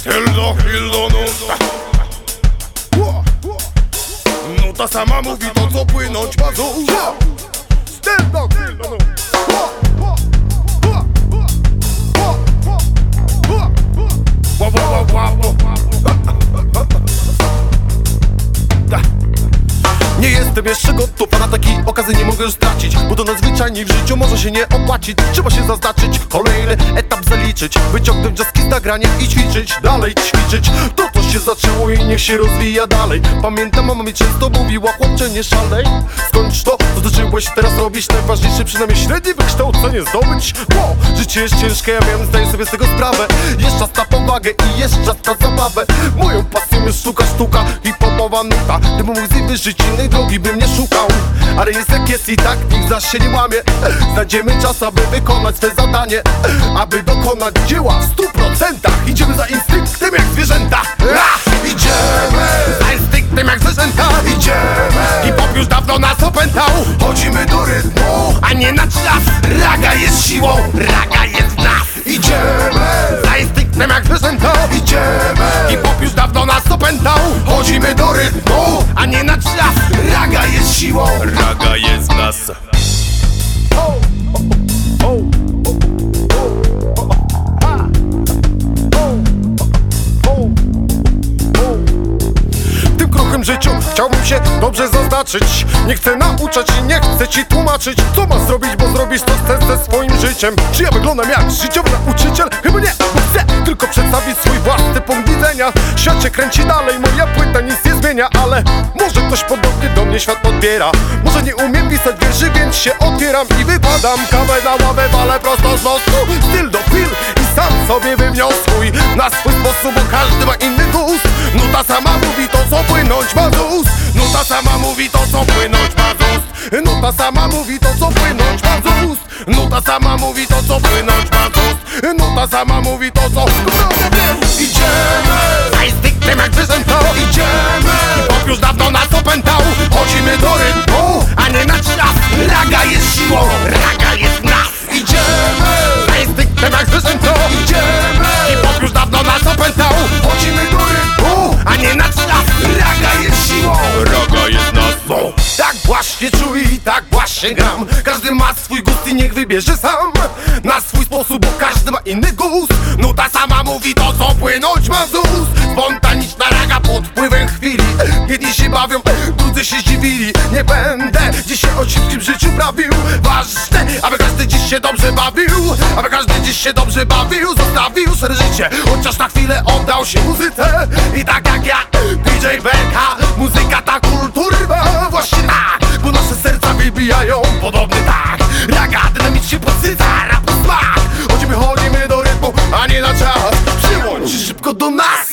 Styl do chwil do nuta Nuta sama mówi to co płynąć ma z ust Styl do chwil do nuta Ła, ła, ła, ła, ła. Nie jestem jeszcze gotów, a na takiej okazji nie mogę już stracić Bo to najzwyczajniej w życiu może się nie opłacić. Trzeba się zaznaczyć, kolejny etap zaliczyć Wyciągnąć wnioski z nagrania i ćwiczyć. Dalej ćwiczyć, to co się zaczęło i niech się rozwija dalej. Pamiętam, mama mi często mówiła, chłopcze nie szalej. Skończ to, co zacząłeś teraz robić Najważniejsze przynajmniej średnie wykształcenie. Zdobyć Bo życie jest ciężkie, ja wiem, zdaję sobie z tego sprawę. Jest czas na powagę i jest czas na zabawę. Moją pasją jest sztuka, hip-hopowa nuta Gdybym wyżyć innej drogi, bym nie szukał. Ale jest jak jest i tak nikt zaś się nie łamie Znajdziemy czas, aby wykonać swe zadanie. Aby dokonać dzieła w stu procentach. Idziemy za instynktem jak zwierzęta. Ra! Idziemy! Za instynktem jak zwierzęta. Idziemy! Hip-hop już dawno nas opętał. Chodzimy do rytmu, a nie na czas. Raga jest siłą, raga jest w nas. Idziemy! Za instynktem jak zwierzęta. Idziemy! Hip-hop już dawno opętał Chodzimy do rytmu, a nie na czas. Raga jest siłą. Raga jest nas. Kruchym życiu chciałbym się dobrze zaznaczyć. Nie chcę nauczać i nie chcę ci tłumaczyć Co masz zrobić, bo zrobisz to chcesz ze swoim życiem. Czy ja wyglądam jak życiowy nauczyciel? Chyba nie, tylko przedstawić swój własny punkt widzenia. Świat się kręci dalej, moja płyta nic nie zmienia Ale może ktoś podobnie do mnie świat odbiera. Może nie umiem pisać wierszy, więc się otwieram i wypadam. Kawę na ławę, walę prosto z mostu. Styl do pil i sam sobie wyniosłuj Na swój sposób, bo każdy ma inny gust. Nuta sama mówi to, co płynąć ma z ust. Nuta sama mówi to, co płynąć ma z ust. Nuta sama mówi to, co płynąć ust Nuta sama mówi to, co płynąć ma z ust Nuta sama mówi to, co Idziemy i tak właśnie gram. Każdy ma swój gust i niech wybierze sam. Na swój sposób, bo każdy ma inny gust. Nuta sama mówi to, co płynąć ma z ust Spontaniczna raga pod wpływem chwili. Jedni się bawią, drudzy się zdziwili. Nie będę dziś się o ciężkim życiu prawił. Ważne, aby każdy dziś się dobrze bawił. Aby każdy dziś się dobrze bawił. Zostawił swe życie, chociaż na chwilę oddał się muzyce. I tak jak ja, DJ Beka do mar.